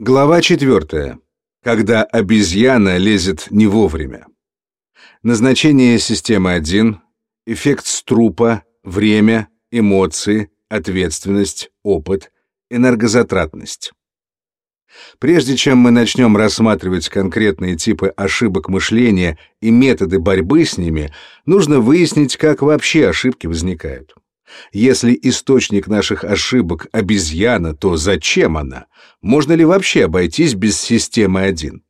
Глава 4. Когда обезьяна лезет не вовремя. Назначение системы 1, эффект струпа, время, эмоции, ответственность, опыт, энергозатратность. Прежде чем мы начнем рассматривать конкретные типы ошибок мышления и методы борьбы с ними, нужно выяснить, как вообще ошибки возникают. Если источник наших ошибок — обезьяна, то зачем она? Можно ли вообще обойтись без системы 1?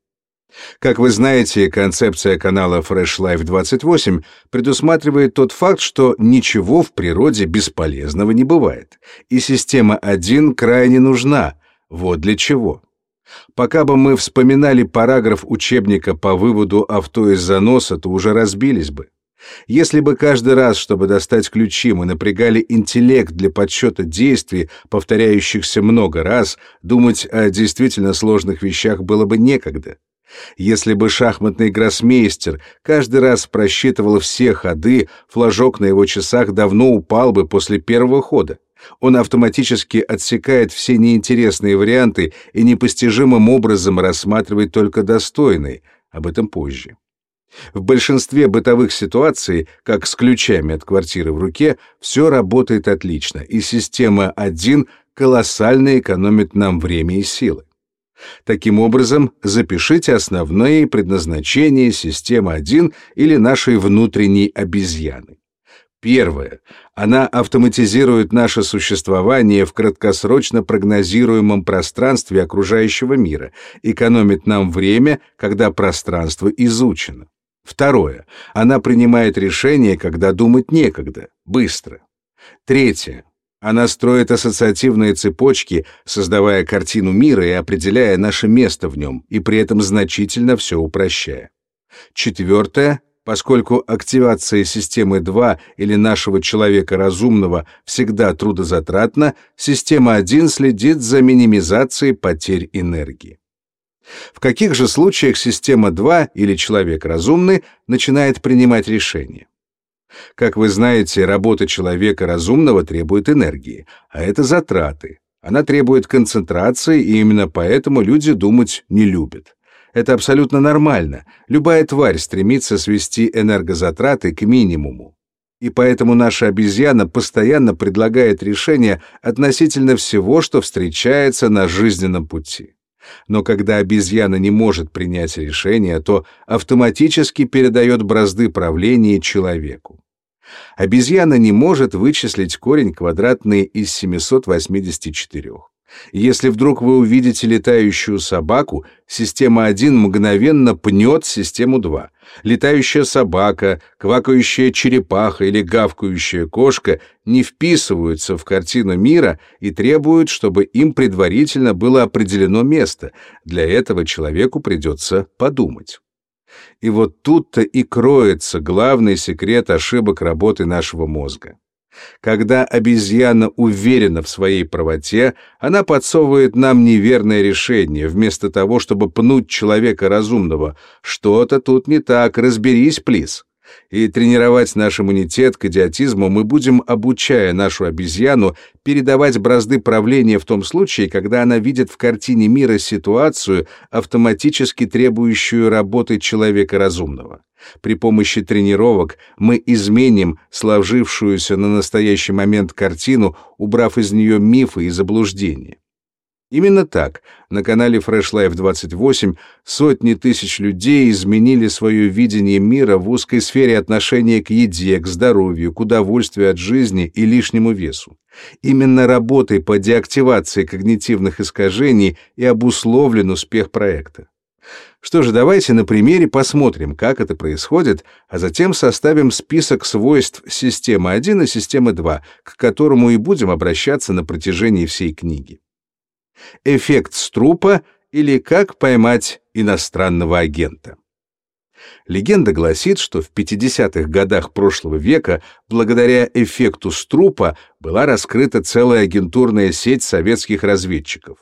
Как вы знаете, концепция канала Fresh Life 28 предусматривает тот факт, что ничего в природе бесполезного не бывает, и система 1 крайне нужна. Вот для чего. Пока бы мы вспоминали параграф учебника по выводу авто из заноса, то уже разбились бы. Если бы каждый раз, чтобы достать ключи, мы напрягали интеллект для подсчета действий, повторяющихся много раз, думать о действительно сложных вещах было бы некогда. Если бы шахматный гроссмейстер каждый раз просчитывал все ходы, флажок на его часах давно упал бы после первого хода. Он автоматически отсекает все неинтересные варианты и непостижимым образом рассматривает только достойные, об этом позже. В большинстве бытовых ситуаций, как с ключами от квартиры в руке, все работает отлично, и система 1 колоссально экономит нам время и силы. Таким образом, запишите основные предназначения системы 1 или нашей внутренней обезьяны. Первое. Она автоматизирует наше существование в краткосрочно прогнозируемом пространстве окружающего мира, экономит нам время, когда пространство изучено. Второе. Она принимает решения, когда думать некогда, быстро. Третье. Она строит ассоциативные цепочки, создавая картину мира и определяя наше место в нем, и при этом значительно все упрощая. Четвертое. Поскольку активация системы 2 или нашего человека разумного всегда трудозатратна, система 1 следит за минимизацией потерь энергии. В каких же случаях система 2 или человек разумный начинает принимать решения? Как вы знаете, работа человека разумного требует энергии, а это затраты. Она требует концентрации, и именно поэтому люди думать не любят. Это абсолютно нормально. Любая тварь стремится свести энергозатраты к минимуму. И поэтому наша обезьяна постоянно предлагает решения относительно всего, что встречается на жизненном пути. Но когда обезьяна не может принять решение, то автоматически передает бразды правления человеку. Обезьяна не может вычислить корень квадратный из 784. Если вдруг вы увидите летающую собаку, система 1 мгновенно пнет систему 2. Летающая собака, квакающая черепаха или гавкающая кошка не вписываются в картину мира и требуют, чтобы им предварительно было определено место. Для этого человеку придется подумать. И вот тут-то и кроется главный секрет ошибок работы нашего мозга. Когда обезьяна уверена в своей правоте, она подсовывает нам неверное решение, вместо того, чтобы пнуть человека разумного. Что-то тут не так, разберись, плиз. И тренировать наш иммунитет к идиотизму мы будем, обучая нашу обезьяну передавать бразды правления в том случае, когда она видит в картине мира ситуацию, автоматически требующую работы человека разумного. При помощи тренировок мы изменим сложившуюся на настоящий момент картину, убрав из нее мифы и заблуждения. Именно так на канале Fresh Life 28 сотни тысяч людей изменили свое видение мира в узкой сфере отношения к еде, к здоровью, к удовольствию от жизни и лишнему весу. Именно работой по деактивации когнитивных искажений и обусловлен успех проекта. Что же, давайте на примере посмотрим, как это происходит, а затем составим список свойств системы 1 и системы 2, к которому и будем обращаться на протяжении всей книги эффект струпа или как поймать иностранного агента. Легенда гласит, что в 50-х годах прошлого века благодаря эффекту Струпа была раскрыта целая агентурная сеть советских разведчиков.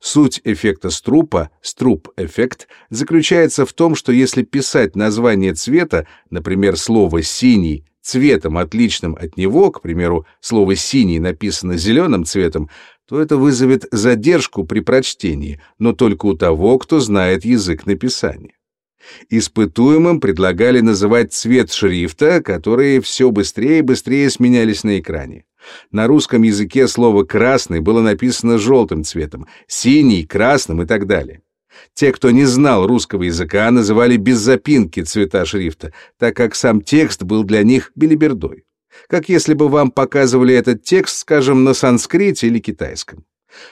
Суть эффекта Струпа, Струп-эффект, заключается в том, что если писать название цвета, например, слово «синий», цветом, отличным от него, к примеру, слово «синий» написано зеленым цветом, то это вызовет задержку при прочтении, но только у того, кто знает язык написания. Испытуемым предлагали называть цвет шрифта, которые все быстрее и быстрее сменялись на экране. На русском языке слово «красный» было написано желтым цветом, синий, красным и так далее. Те, кто не знал русского языка, называли без запинки цвета шрифта, так как сам текст был для них белибердой. Как если бы вам показывали этот текст, скажем, на санскрите или китайском.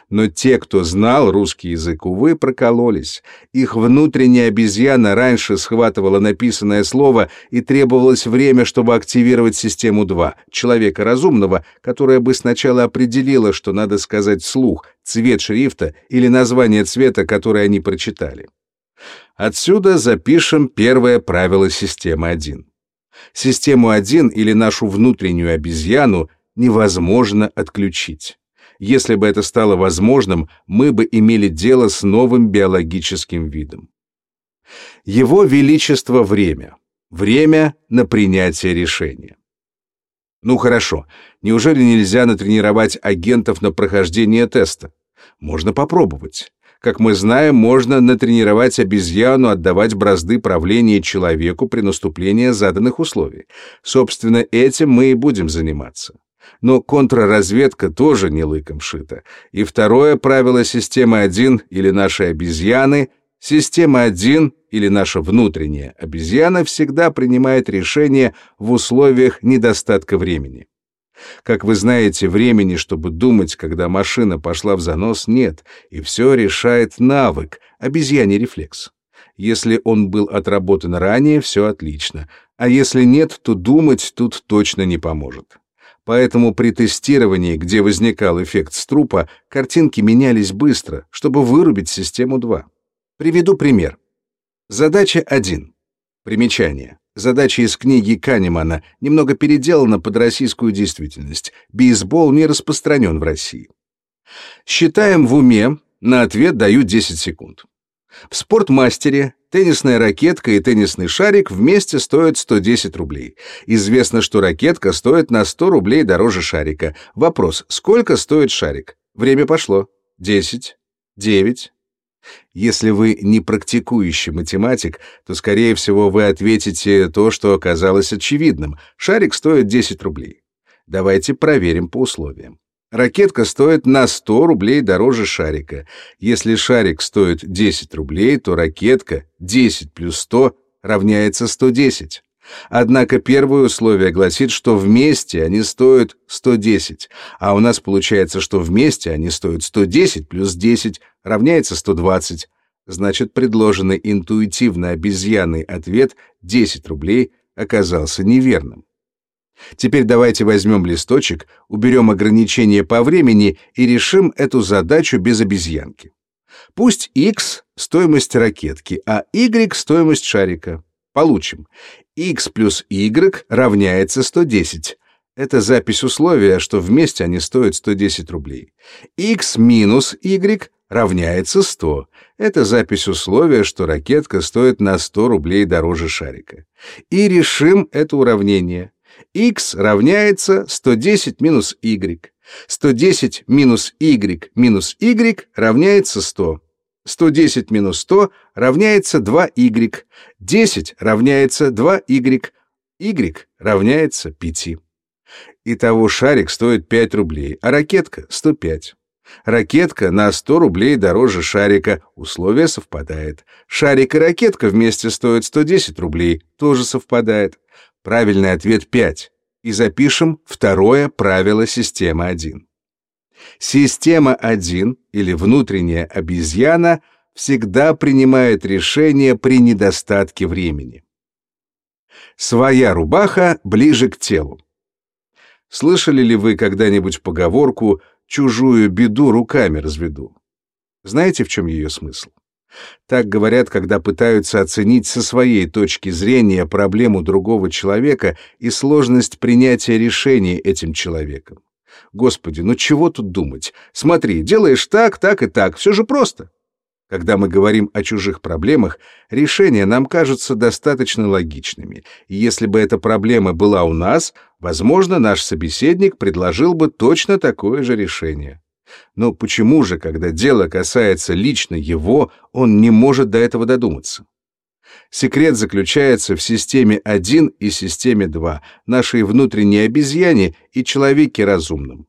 Но те, кто знал русский язык, увы, прокололись. Их внутренняя обезьяна раньше схватывала написанное слово и требовалось время, чтобы активировать систему 2, человека разумного, которая бы сначала определила, что надо сказать вслух, цвет шрифта или название цвета, который они прочитали. Отсюда запишем первое правило системы 1. Систему 1 или нашу внутреннюю обезьяну невозможно отключить. Если бы это стало возможным, мы бы имели дело с новым биологическим видом. Его Величество время. Время на принятие решения. Ну хорошо, неужели нельзя натренировать агентов на прохождение теста? Можно попробовать. Как мы знаем, можно натренировать обезьяну отдавать бразды правления человеку при наступлении заданных условий. Собственно, этим мы и будем заниматься. Но контрразведка тоже не лыком шита. И второе правило системы 1 или нашей обезьяны — система 1 или наша внутренняя обезьяна всегда принимает решение в условиях недостатка времени. Как вы знаете, времени, чтобы думать, когда машина пошла в занос, нет, и все решает навык, обезьяний рефлекс. Если он был отработан ранее, все отлично, а если нет, то думать тут точно не поможет. Поэтому при тестировании, где возникал эффект струпа, картинки менялись быстро, чтобы вырубить систему 2. Приведу пример. Задача 1. Примечание. Задача из книги Канемана немного переделана под российскую действительность. Бейсбол не распространен в России. Считаем в уме, на ответ даю 10 секунд. В спортмастере теннисная ракетка и теннисный шарик вместе стоят 110 рублей. Известно, что ракетка стоит на 100 рублей дороже шарика. Вопрос, сколько стоит шарик? Время пошло. 10, 9. Если вы не практикующий математик, то, скорее всего, вы ответите то, что оказалось очевидным. Шарик стоит 10 рублей. Давайте проверим по условиям. Ракетка стоит на 100 рублей дороже шарика. Если шарик стоит 10 рублей, то ракетка 10 плюс 100 равняется 110. Однако первое условие гласит, что вместе они стоят 110, а у нас получается, что вместе они стоят 110 плюс 10 равняется 120. Значит, предложенный интуитивно обезьянный ответ 10 рублей оказался неверным. Теперь давайте возьмем листочек, уберем ограничение по времени и решим эту задачу без обезьянки. Пусть x — стоимость ракетки, а y — стоимость шарика. Получим. x плюс y равняется 110. Это запись условия, что вместе они стоят 110 рублей. x минус y равняется 100. Это запись условия, что ракетка стоит на 100 рублей дороже шарика. И решим это уравнение x равняется 110 минус y. 110 минус y минус y равняется 100. 110 минус 100 равняется 2y. 10 равняется 2y. y равняется 5. Итого шарик стоит 5 рублей, а ракетка — 105. Ракетка на 100 рублей дороже шарика, условие совпадает. Шарик и ракетка вместе стоят 110 рублей, тоже совпадает. Правильный ответ 5. И запишем второе правило системы 1. Система 1 или внутренняя обезьяна всегда принимает решение при недостатке времени. Своя рубаха ближе к телу. Слышали ли вы когда-нибудь поговорку «чужую беду руками разведу»? Знаете, в чем ее смысл? Так говорят, когда пытаются оценить со своей точки зрения проблему другого человека и сложность принятия решения этим человеком. Господи, ну чего тут думать? Смотри, делаешь так, так и так, все же просто. Когда мы говорим о чужих проблемах, решения нам кажутся достаточно логичными. И если бы эта проблема была у нас, возможно, наш собеседник предложил бы точно такое же решение. Но почему же, когда дело касается лично его, он не может до этого додуматься? Секрет заключается в системе 1 и системе 2, нашей внутренней обезьяне и человеке разумном.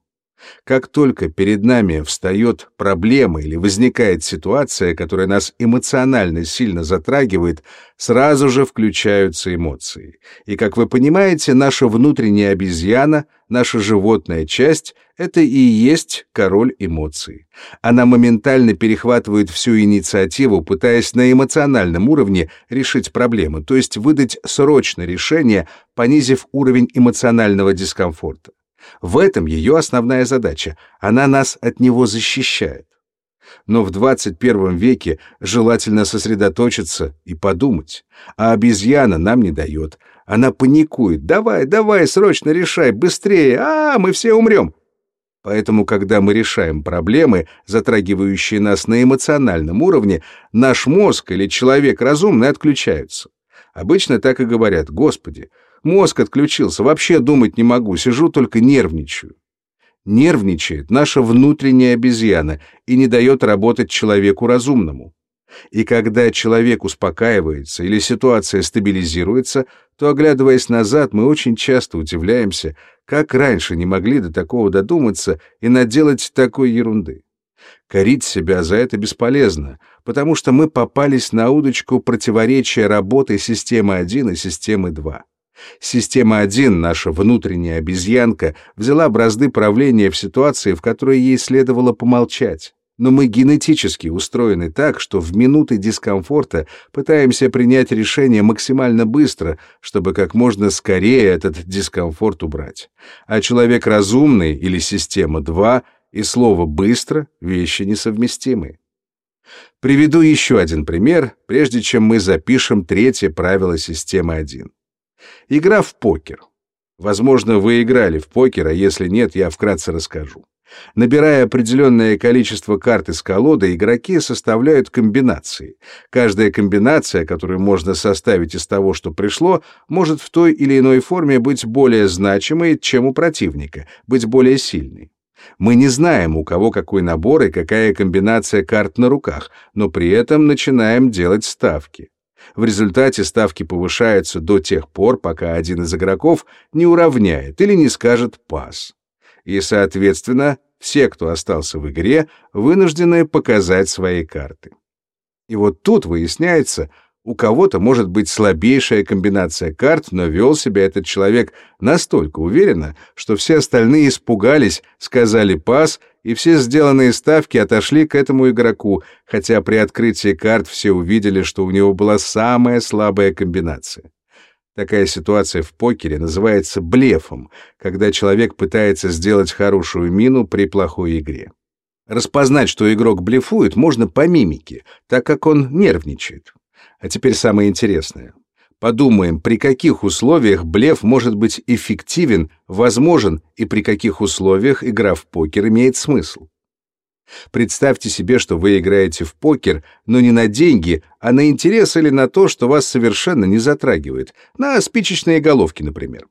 Как только перед нами встает проблема или возникает ситуация, которая нас эмоционально сильно затрагивает, сразу же включаются эмоции. И, как вы понимаете, наша внутренняя обезьяна, наша животная часть — это и есть король эмоций. Она моментально перехватывает всю инициативу, пытаясь на эмоциональном уровне решить проблему, то есть выдать срочное решение, понизив уровень эмоционального дискомфорта. В этом ее основная задача. Она нас от него защищает. Но в 21 веке желательно сосредоточиться и подумать. А обезьяна нам не дает. Она паникует. «Давай, давай, срочно решай, быстрее! А, мы все умрем!» Поэтому, когда мы решаем проблемы, затрагивающие нас на эмоциональном уровне, наш мозг или человек разумный отключаются. Обычно так и говорят «Господи, Мозг отключился, вообще думать не могу, сижу только нервничаю. Нервничает наша внутренняя обезьяна и не дает работать человеку разумному. И когда человек успокаивается или ситуация стабилизируется, то, оглядываясь назад, мы очень часто удивляемся, как раньше не могли до такого додуматься и наделать такой ерунды. Корить себя за это бесполезно, потому что мы попались на удочку противоречия работы системы 1 и системы 2. Система 1, наша внутренняя обезьянка, взяла бразды правления в ситуации, в которой ей следовало помолчать. Но мы генетически устроены так, что в минуты дискомфорта пытаемся принять решение максимально быстро, чтобы как можно скорее этот дискомфорт убрать. А человек разумный или система 2 и слово «быстро» — вещи несовместимы. Приведу еще один пример, прежде чем мы запишем третье правило системы 1. Игра в покер. Возможно, вы играли в покер, а если нет, я вкратце расскажу. Набирая определенное количество карт из колоды, игроки составляют комбинации. Каждая комбинация, которую можно составить из того, что пришло, может в той или иной форме быть более значимой, чем у противника, быть более сильной. Мы не знаем, у кого какой набор и какая комбинация карт на руках, но при этом начинаем делать ставки. В результате ставки повышаются до тех пор, пока один из игроков не уравняет или не скажет «пас». И, соответственно, все, кто остался в игре, вынуждены показать свои карты. И вот тут выясняется, у кого-то может быть слабейшая комбинация карт, но вел себя этот человек настолько уверенно, что все остальные испугались, сказали «пас», и все сделанные ставки отошли к этому игроку, хотя при открытии карт все увидели, что у него была самая слабая комбинация. Такая ситуация в покере называется блефом, когда человек пытается сделать хорошую мину при плохой игре. Распознать, что игрок блефует, можно по мимике, так как он нервничает. А теперь самое интересное. Подумаем, при каких условиях блеф может быть эффективен, возможен и при каких условиях игра в покер имеет смысл. Представьте себе, что вы играете в покер, но не на деньги, а на интерес или на то, что вас совершенно не затрагивает, на спичечные головки, например.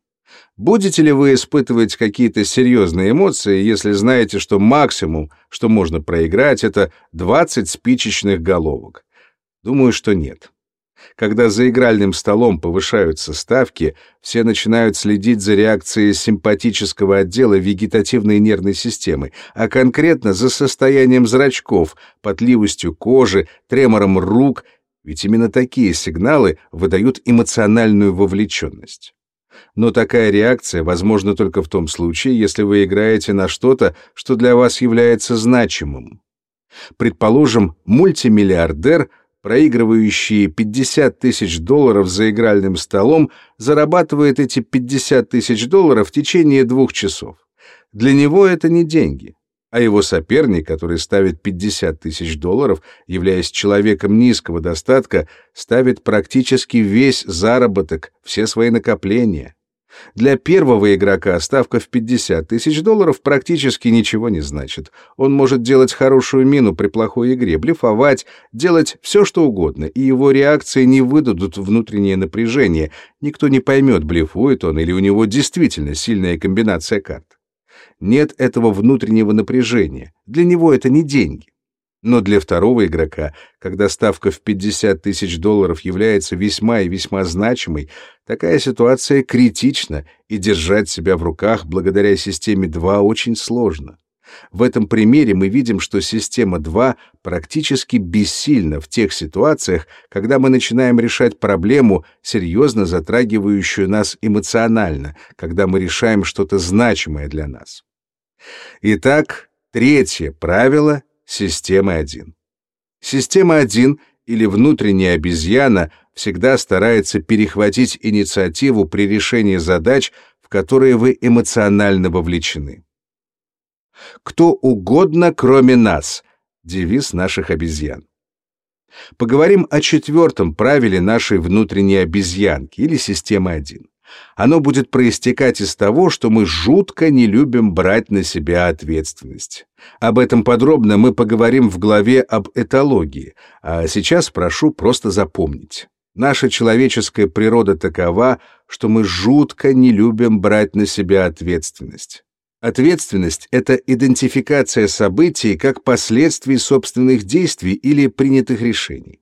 Будете ли вы испытывать какие-то серьезные эмоции, если знаете, что максимум, что можно проиграть, это 20 спичечных головок? Думаю, что нет. Когда за игральным столом повышаются ставки, все начинают следить за реакцией симпатического отдела вегетативной нервной системы, а конкретно за состоянием зрачков, потливостью кожи, тремором рук, ведь именно такие сигналы выдают эмоциональную вовлеченность. Но такая реакция возможна только в том случае, если вы играете на что-то, что для вас является значимым. Предположим, мультимиллиардер — проигрывающий 50 тысяч долларов за игральным столом, зарабатывает эти 50 тысяч долларов в течение двух часов. Для него это не деньги, а его соперник, который ставит 50 тысяч долларов, являясь человеком низкого достатка, ставит практически весь заработок, все свои накопления. Для первого игрока ставка в 50 тысяч долларов практически ничего не значит. Он может делать хорошую мину при плохой игре, блефовать, делать все, что угодно, и его реакции не выдадут внутреннее напряжение. Никто не поймет, блефует он или у него действительно сильная комбинация карт. нет этого внутреннего напряжения. Для него это не деньги. Но для второго игрока, когда ставка в 50 тысяч долларов является весьма и весьма значимой, такая ситуация критична, и держать себя в руках благодаря системе 2 очень сложно. В этом примере мы видим, что система 2 практически бессильна в тех ситуациях, когда мы начинаем решать проблему, серьезно затрагивающую нас эмоционально, когда мы решаем что-то значимое для нас. Итак, третье правило системы 1. Система 1 или внутренняя обезьяна всегда старается перехватить инициативу при решении задач, в которые вы эмоционально вовлечены. «Кто угодно, кроме нас» — девиз наших обезьян. Поговорим о четвертом правиле нашей внутренней обезьянки или системы 1. Оно будет проистекать из того, что мы жутко не любим брать на себя ответственность. Об этом подробно мы поговорим в главе об этологии, а сейчас прошу просто запомнить. Наша человеческая природа такова, что мы жутко не любим брать на себя ответственность. Ответственность — это идентификация событий как последствий собственных действий или принятых решений.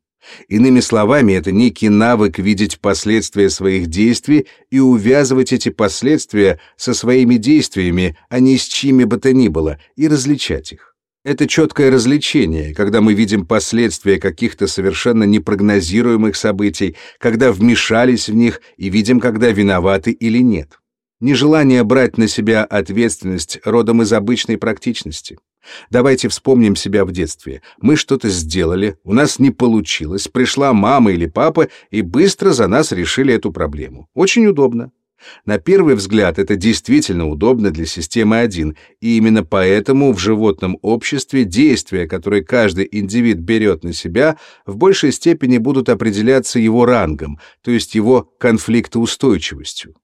Иными словами, это некий навык видеть последствия своих действий и увязывать эти последствия со своими действиями, а не с чьими бы то ни было, и различать их. Это четкое различение, когда мы видим последствия каких-то совершенно непрогнозируемых событий, когда вмешались в них и видим, когда виноваты или нет. Нежелание брать на себя ответственность родом из обычной практичности. Давайте вспомним себя в детстве. Мы что-то сделали, у нас не получилось, пришла мама или папа и быстро за нас решили эту проблему. Очень удобно. На первый взгляд это действительно удобно для системы 1, и именно поэтому в животном обществе действия, которые каждый индивид берет на себя, в большей степени будут определяться его рангом, то есть его конфликтоустойчивостью.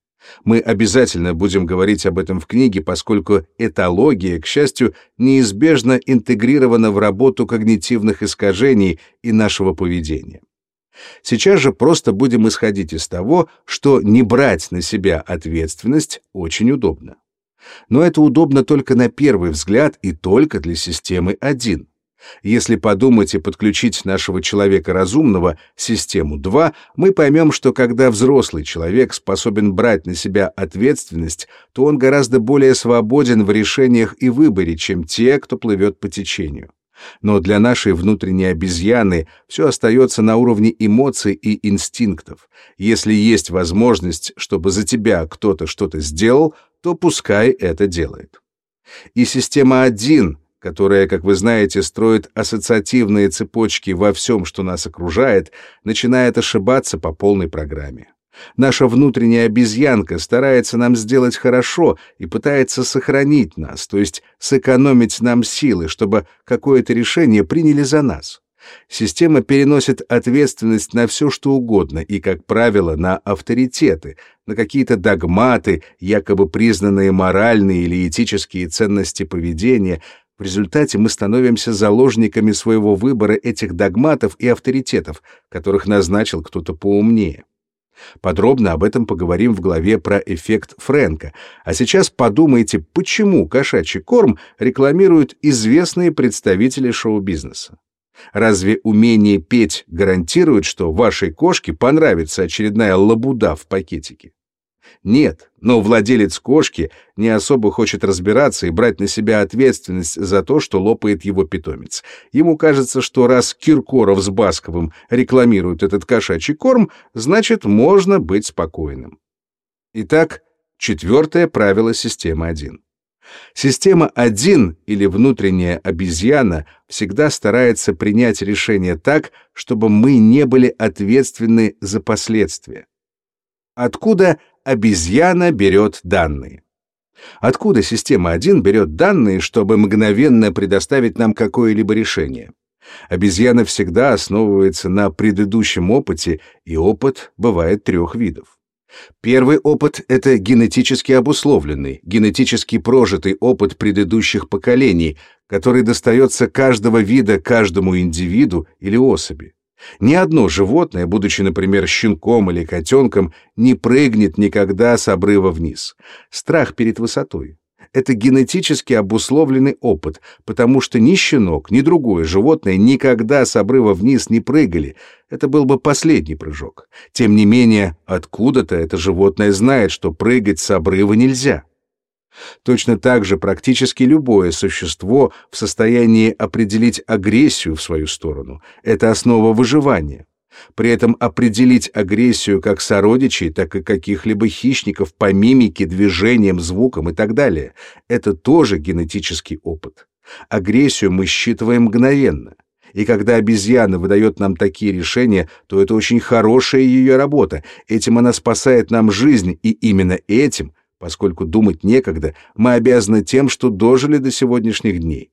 Мы обязательно будем говорить об этом в книге, поскольку этология, к счастью, неизбежно интегрирована в работу когнитивных искажений и нашего поведения. Сейчас же просто будем исходить из того, что не брать на себя ответственность очень удобно. Но это удобно только на первый взгляд и только для системы 1. Если подумать и подключить нашего человека разумного, систему 2, мы поймем, что когда взрослый человек способен брать на себя ответственность, то он гораздо более свободен в решениях и выборе, чем те, кто плывет по течению. Но для нашей внутренней обезьяны все остается на уровне эмоций и инстинктов. Если есть возможность, чтобы за тебя кто-то что-то сделал, то пускай это делает. И система 1 которая, как вы знаете, строит ассоциативные цепочки во всем, что нас окружает, начинает ошибаться по полной программе. Наша внутренняя обезьянка старается нам сделать хорошо и пытается сохранить нас, то есть сэкономить нам силы, чтобы какое-то решение приняли за нас. Система переносит ответственность на все, что угодно, и, как правило, на авторитеты, на какие-то догматы, якобы признанные моральные или этические ценности поведения, в результате мы становимся заложниками своего выбора этих догматов и авторитетов, которых назначил кто-то поумнее. Подробно об этом поговорим в главе про эффект Фрэнка. А сейчас подумайте, почему кошачий корм рекламируют известные представители шоу-бизнеса. Разве умение петь гарантирует, что вашей кошке понравится очередная лабуда в пакетике? Нет, но владелец кошки не особо хочет разбираться и брать на себя ответственность за то, что лопает его питомец. Ему кажется, что раз Киркоров с Басковым рекламируют этот кошачий корм, значит, можно быть спокойным. Итак, четвертое правило системы 1. Система 1 или внутренняя обезьяна всегда старается принять решение так, чтобы мы не были ответственны за последствия. Откуда обезьяна берет данные. Откуда система 1 берет данные, чтобы мгновенно предоставить нам какое-либо решение? Обезьяна всегда основывается на предыдущем опыте, и опыт бывает трех видов. Первый опыт — это генетически обусловленный, генетически прожитый опыт предыдущих поколений, который достается каждого вида каждому индивиду или особи. Ни одно животное, будучи, например, щенком или котенком, не прыгнет никогда с обрыва вниз. Страх перед высотой. Это генетически обусловленный опыт, потому что ни щенок, ни другое животное никогда с обрыва вниз не прыгали. Это был бы последний прыжок. Тем не менее, откуда-то это животное знает, что прыгать с обрыва нельзя. Точно так же практически любое существо в состоянии определить агрессию в свою сторону. Это основа выживания. При этом определить агрессию как сородичей, так и каких-либо хищников по мимике, движениям, звукам и так далее — это тоже генетический опыт. Агрессию мы считываем мгновенно. И когда обезьяна выдает нам такие решения, то это очень хорошая ее работа. Этим она спасает нам жизнь, и именно этим, поскольку думать некогда, мы обязаны тем, что дожили до сегодняшних дней.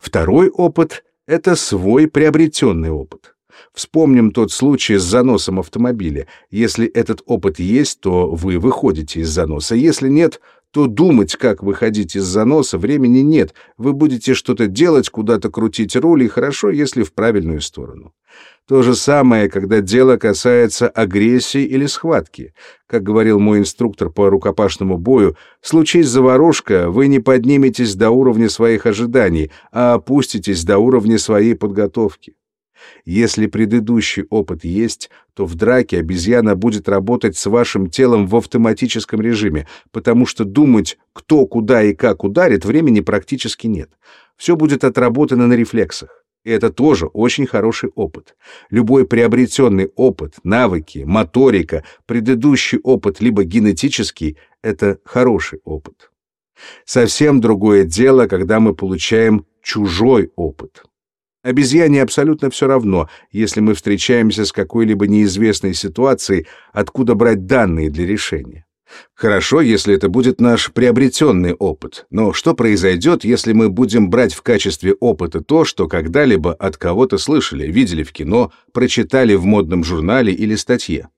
Второй опыт — это свой приобретенный опыт. Вспомним тот случай с заносом автомобиля. Если этот опыт есть, то вы выходите из заноса. Если нет, то думать, как выходить из заноса, времени нет. Вы будете что-то делать, куда-то крутить руль, и хорошо, если в правильную сторону. То же самое, когда дело касается агрессии или схватки. Как говорил мой инструктор по рукопашному бою, случись заварушка, вы не подниметесь до уровня своих ожиданий, а опуститесь до уровня своей подготовки. Если предыдущий опыт есть, то в драке обезьяна будет работать с вашим телом в автоматическом режиме, потому что думать, кто, куда и как ударит, времени практически нет. Все будет отработано на рефлексах. И это тоже очень хороший опыт. Любой приобретенный опыт, навыки, моторика, предыдущий опыт, либо генетический — это хороший опыт. Совсем другое дело, когда мы получаем чужой опыт. Обезьяне абсолютно все равно, если мы встречаемся с какой-либо неизвестной ситуацией, откуда брать данные для решения. Хорошо, если это будет наш приобретенный опыт, но что произойдет, если мы будем брать в качестве опыта то, что когда-либо от кого-то слышали, видели в кино, прочитали в модном журнале или статье?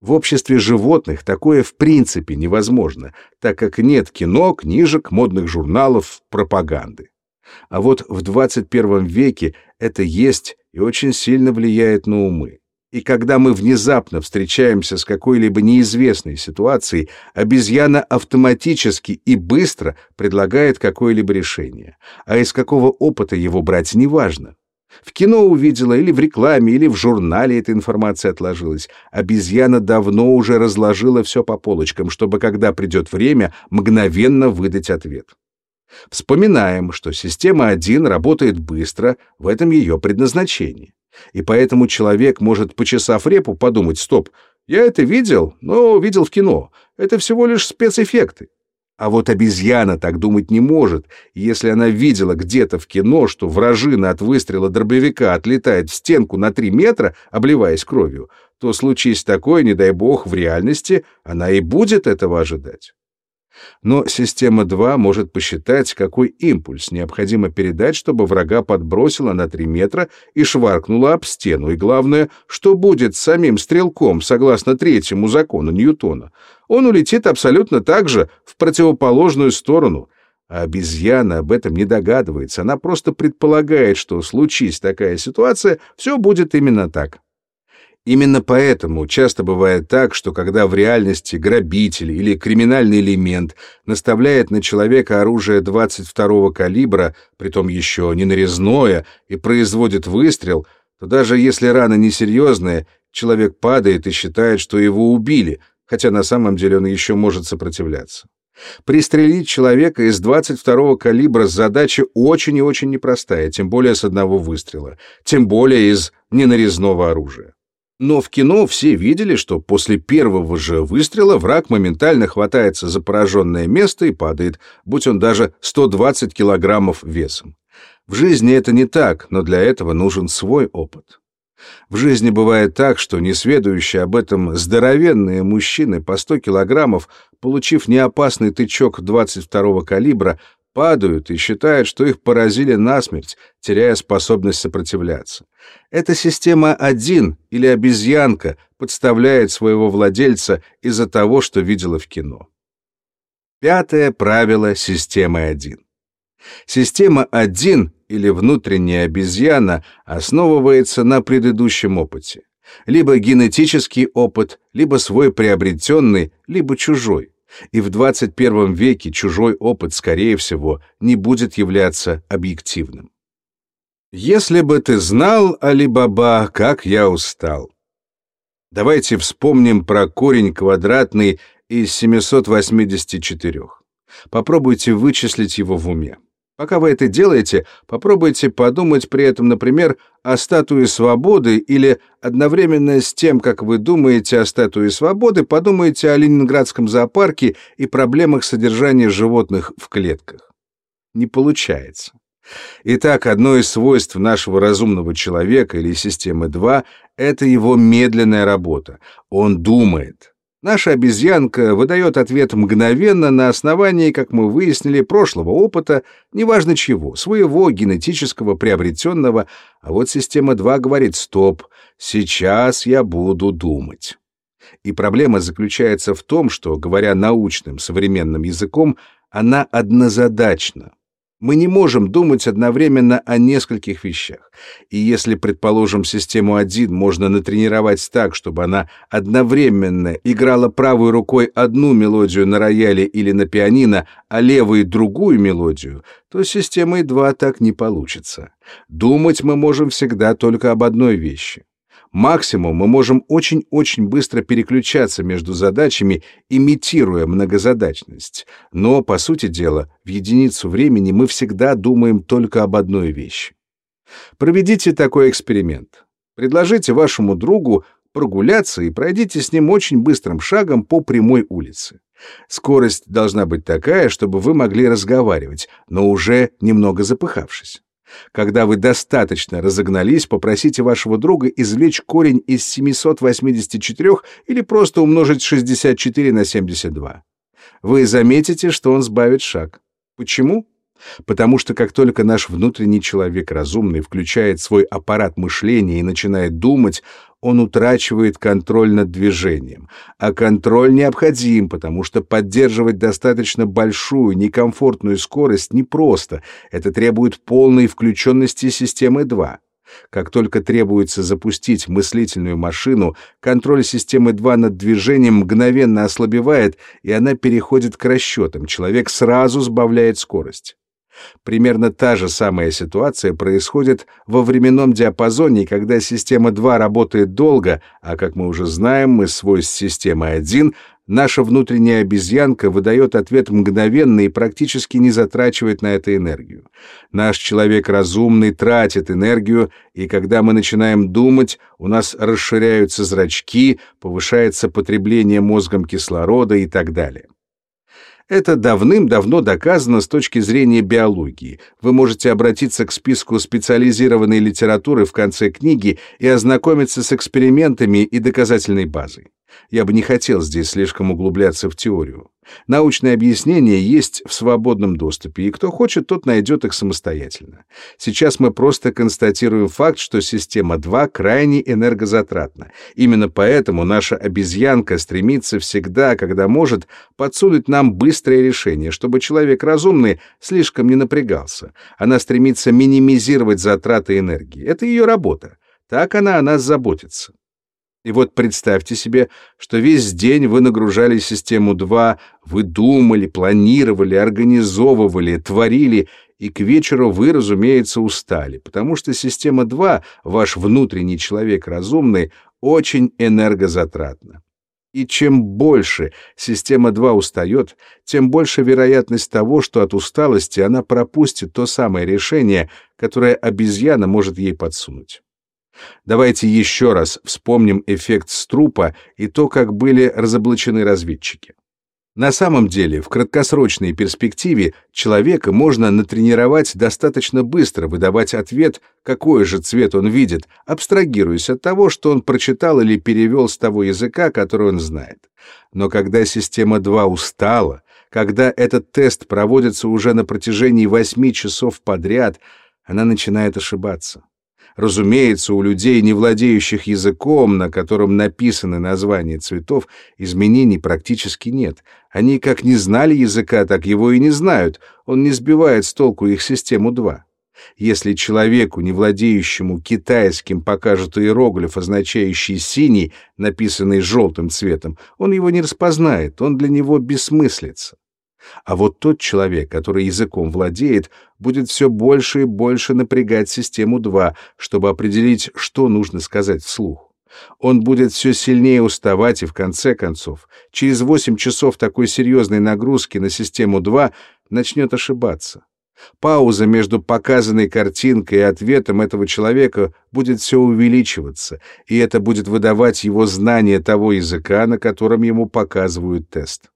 В обществе животных такое в принципе невозможно, так как нет кино, книжек, модных журналов, пропаганды. А вот в 21 веке это есть и очень сильно влияет на умы. И когда мы внезапно встречаемся с какой-либо неизвестной ситуацией, обезьяна автоматически и быстро предлагает какое-либо решение. А из какого опыта его брать, неважно. В кино увидела, или в рекламе, или в журнале эта информация отложилась. Обезьяна давно уже разложила все по полочкам, чтобы, когда придет время, мгновенно выдать ответ. Вспоминаем, что система 1 работает быстро, в этом ее предназначение. И поэтому человек может, почесав репу, подумать, стоп, я это видел, но видел в кино. Это всего лишь спецэффекты. А вот обезьяна так думать не может. Если она видела где-то в кино, что вражина от выстрела дробовика отлетает в стенку на 3 метра, обливаясь кровью, то случись такое, не дай бог, в реальности, она и будет этого ожидать. Но система 2 может посчитать, какой импульс необходимо передать, чтобы врага подбросило на 3 метра и шваркнуло об стену. И главное, что будет с самим стрелком, согласно третьему закону Ньютона. Он улетит абсолютно так же в противоположную сторону. А обезьяна об этом не догадывается. Она просто предполагает, что, случись такая ситуация, все будет именно так. Именно поэтому часто бывает так, что когда в реальности грабитель или криминальный элемент наставляет на человека оружие 22-го калибра, притом еще не нарезное, и производит выстрел, то даже если рана несерьезная, человек падает и считает, что его убили, хотя на самом деле он еще может сопротивляться. Пристрелить человека из 22-го калибра задача очень и очень непростая, тем более с одного выстрела, тем более из ненарезного оружия. Но в кино все видели, что после первого же выстрела враг моментально хватается за пораженное место и падает, будь он даже 120 килограммов весом. В жизни это не так, но для этого нужен свой опыт. В жизни бывает так, что несведущие об этом здоровенные мужчины по 100 килограммов, получив неопасный тычок 22-го калибра, падают и считают, что их поразили насмерть, теряя способность сопротивляться. Эта система один или обезьянка подставляет своего владельца из-за того, что видела в кино. Пятое правило системы один. Система один или внутренняя обезьяна основывается на предыдущем опыте. Либо генетический опыт, либо свой приобретенный, либо чужой. И в 21 веке чужой опыт, скорее всего, не будет являться объективным. Если бы ты знал, Али-Баба, как я устал. Давайте вспомним про корень квадратный из 784. Попробуйте вычислить его в уме. Пока вы это делаете, попробуйте подумать при этом, например, о статуе свободы или одновременно с тем, как вы думаете о статуе свободы, подумайте о Ленинградском зоопарке и проблемах содержания животных в клетках. Не получается. Итак, одно из свойств нашего разумного человека или системы 2 — это его медленная работа. Он думает. Наша обезьянка выдает ответ мгновенно на основании, как мы выяснили, прошлого опыта, неважно чего, своего генетического, приобретенного, а вот система 2 говорит «стоп, сейчас я буду думать». И проблема заключается в том, что, говоря научным, современным языком, она однозадачна. Мы не можем думать одновременно о нескольких вещах. И если, предположим, систему 1 можно натренировать так, чтобы она одновременно играла правой рукой одну мелодию на рояле или на пианино, а левой другую мелодию, то с системой 2 так не получится. Думать мы можем всегда только об одной вещи. Максимум мы можем очень-очень быстро переключаться между задачами, имитируя многозадачность. Но, по сути дела, в единицу времени мы всегда думаем только об одной вещи. Проведите такой эксперимент. Предложите вашему другу прогуляться и пройдите с ним очень быстрым шагом по прямой улице. Скорость должна быть такая, чтобы вы могли разговаривать, но уже немного запыхавшись. Когда вы достаточно разогнались, попросите вашего друга извлечь корень из 784 или просто умножить 64 на 72. Вы заметите, что он сбавит шаг. Почему? Потому что как только наш внутренний человек разумный включает свой аппарат мышления и начинает думать, он утрачивает контроль над движением. А контроль необходим, потому что поддерживать достаточно большую, некомфортную скорость непросто. Это требует полной включенности системы 2. Как только требуется запустить мыслительную машину, контроль системы 2 над движением мгновенно ослабевает, и она переходит к расчетам. Человек сразу сбавляет скорость. Примерно та же самая ситуация происходит во временном диапазоне, когда система 2 работает долго, а, как мы уже знаем, мы свойств системы 1, наша внутренняя обезьянка выдает ответ мгновенно и практически не затрачивает на это энергию. Наш человек разумный тратит энергию, и когда мы начинаем думать, у нас расширяются зрачки, повышается потребление мозгом кислорода и так далее. Это давным-давно доказано с точки зрения биологии. Вы можете обратиться к списку специализированной литературы в конце книги и ознакомиться с экспериментами и доказательной базой. Я бы не хотел здесь слишком углубляться в теорию. Научные объяснения есть в свободном доступе, и кто хочет, тот найдет их самостоятельно. Сейчас мы просто констатируем факт, что система 2 крайне энергозатратна. Именно поэтому наша обезьянка стремится всегда, когда может, подсунуть нам быстрое решение, чтобы человек разумный слишком не напрягался. Она стремится минимизировать затраты энергии. Это ее работа. Так она о нас заботится. И вот представьте себе, что весь день вы нагружали систему 2, вы думали, планировали, организовывали, творили, и к вечеру вы, разумеется, устали, потому что система 2, ваш внутренний человек разумный, очень энергозатратна. И чем больше система 2 устает, тем больше вероятность того, что от усталости она пропустит то самое решение, которое обезьяна может ей подсунуть. Давайте еще раз вспомним эффект струпа и то, как были разоблачены разведчики. На самом деле, в краткосрочной перспективе человека можно натренировать достаточно быстро выдавать ответ, какой же цвет он видит, абстрагируясь от того, что он прочитал или перевел с того языка, который он знает. Но когда система 2 устала, когда этот тест проводится уже на протяжении 8 часов подряд, она начинает ошибаться. Разумеется, у людей, не владеющих языком, на котором написаны названия цветов, изменений практически нет. Они как не знали языка, так его и не знают. Он не сбивает с толку их систему 2. Если человеку, не владеющему китайским, покажут иероглиф, означающий «синий», написанный желтым цветом, он его не распознает, он для него бессмыслица. А вот тот человек, который языком владеет, будет все больше и больше напрягать систему 2, чтобы определить, что нужно сказать вслух. Он будет все сильнее уставать и, в конце концов, через 8 часов такой серьезной нагрузки на систему 2 начнет ошибаться. Пауза между показанной картинкой и ответом этого человека будет все увеличиваться, и это будет выдавать его знание того языка, на котором ему показывают тест.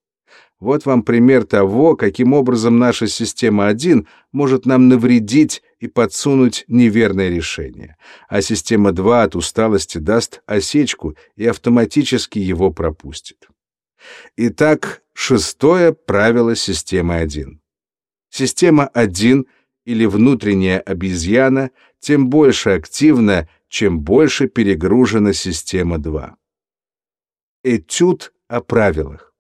Вот вам пример того, каким образом наша система 1 может нам навредить и подсунуть неверное решение, а система 2 от усталости даст осечку и автоматически его пропустит. Итак, шестое правило системы 1. Система 1 или внутренняя обезьяна тем больше активна, чем больше перегружена система 2. Этюд о правилах.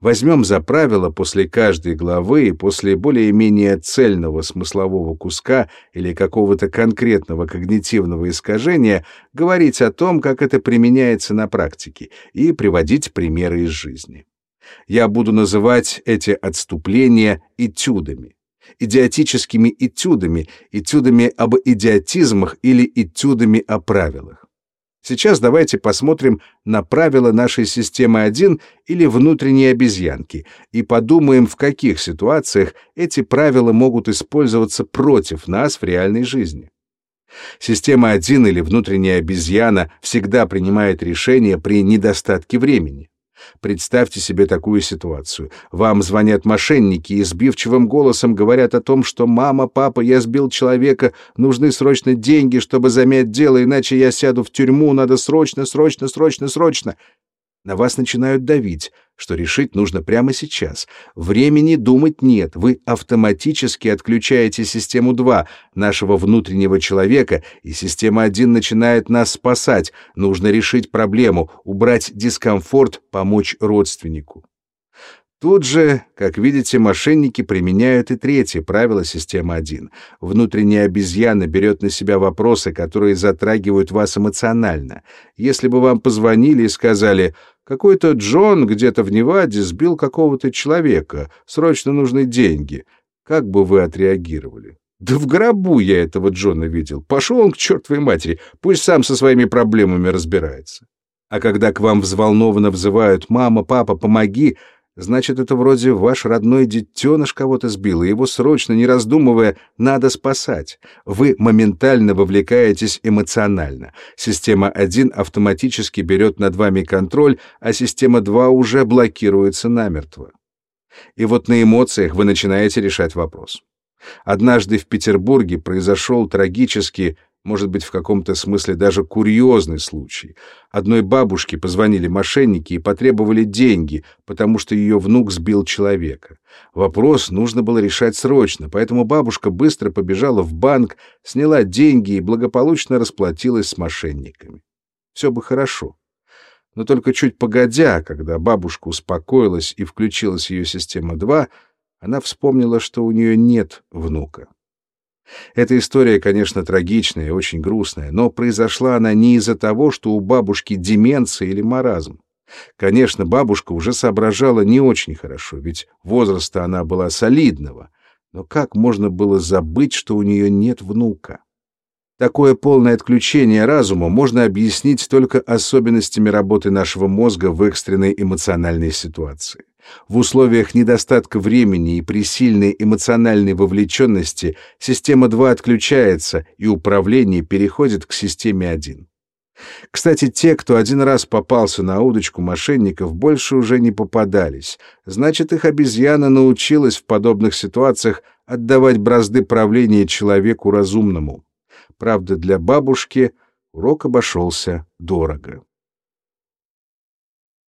Возьмем за правило после каждой главы и после более-менее цельного смыслового куска или какого-то конкретного когнитивного искажения говорить о том, как это применяется на практике, и приводить примеры из жизни. Я буду называть эти отступления этюдами, идиотическими этюдами, этюдами об идиотизмах или этюдами о правилах. Сейчас давайте посмотрим на правила нашей системы 1 или внутренней обезьянки и подумаем, в каких ситуациях эти правила могут использоваться против нас в реальной жизни. Система 1 или внутренняя обезьяна всегда принимает решения при недостатке времени. Представьте себе такую ситуацию. Вам звонят мошенники и сбивчивым голосом говорят о том, что «мама, папа, я сбил человека, нужны срочно деньги, чтобы замять дело, иначе я сяду в тюрьму, надо срочно, срочно, срочно, срочно». На вас начинают давить, что решить нужно прямо сейчас. Времени думать нет, вы автоматически отключаете систему 2, нашего внутреннего человека, и система 1 начинает нас спасать. Нужно решить проблему, убрать дискомфорт, помочь родственнику. Тут же, как видите, мошенники применяют и третье правило системы 1. Внутренняя обезьяна берет на себя вопросы, которые затрагивают вас эмоционально. Если бы вам позвонили и сказали «какой-то Джон где-то в Неваде сбил какого-то человека, срочно нужны деньги», как бы вы отреагировали? Да в гробу я этого Джона видел. Пошел он к чертовой матери, пусть сам со своими проблемами разбирается. А когда к вам взволнованно взывают «мама, папа, помоги», Значит, это вроде ваш родной детеныш кого-то сбил, и его срочно, не раздумывая, надо спасать. Вы моментально вовлекаетесь эмоционально. Система 1 автоматически берет над вами контроль, а система 2 уже блокируется намертво. И вот на эмоциях вы начинаете решать вопрос. Однажды в Петербурге произошел трагический может быть, в каком-то смысле даже курьезный случай. Одной бабушке позвонили мошенники и потребовали деньги, потому что ее внук сбил человека. Вопрос нужно было решать срочно, поэтому бабушка быстро побежала в банк, сняла деньги и благополучно расплатилась с мошенниками. Все бы хорошо. Но только чуть погодя, когда бабушка успокоилась и включилась ее система 2, она вспомнила, что у нее нет внука. Эта история, конечно, трагичная и очень грустная, но произошла она не из-за того, что у бабушки деменция или маразм. Конечно, бабушка уже соображала не очень хорошо, ведь возраста она была солидного, но как можно было забыть, что у нее нет внука? Такое полное отключение разума можно объяснить только особенностями работы нашего мозга в экстренной эмоциональной ситуации. В условиях недостатка времени и при сильной эмоциональной вовлеченности система 2 отключается, и управление переходит к системе 1. Кстати, те, кто один раз попался на удочку мошенников, больше уже не попадались. Значит, их обезьяна научилась в подобных ситуациях отдавать бразды правления человеку разумному. Правда, для бабушки урок обошелся дорого.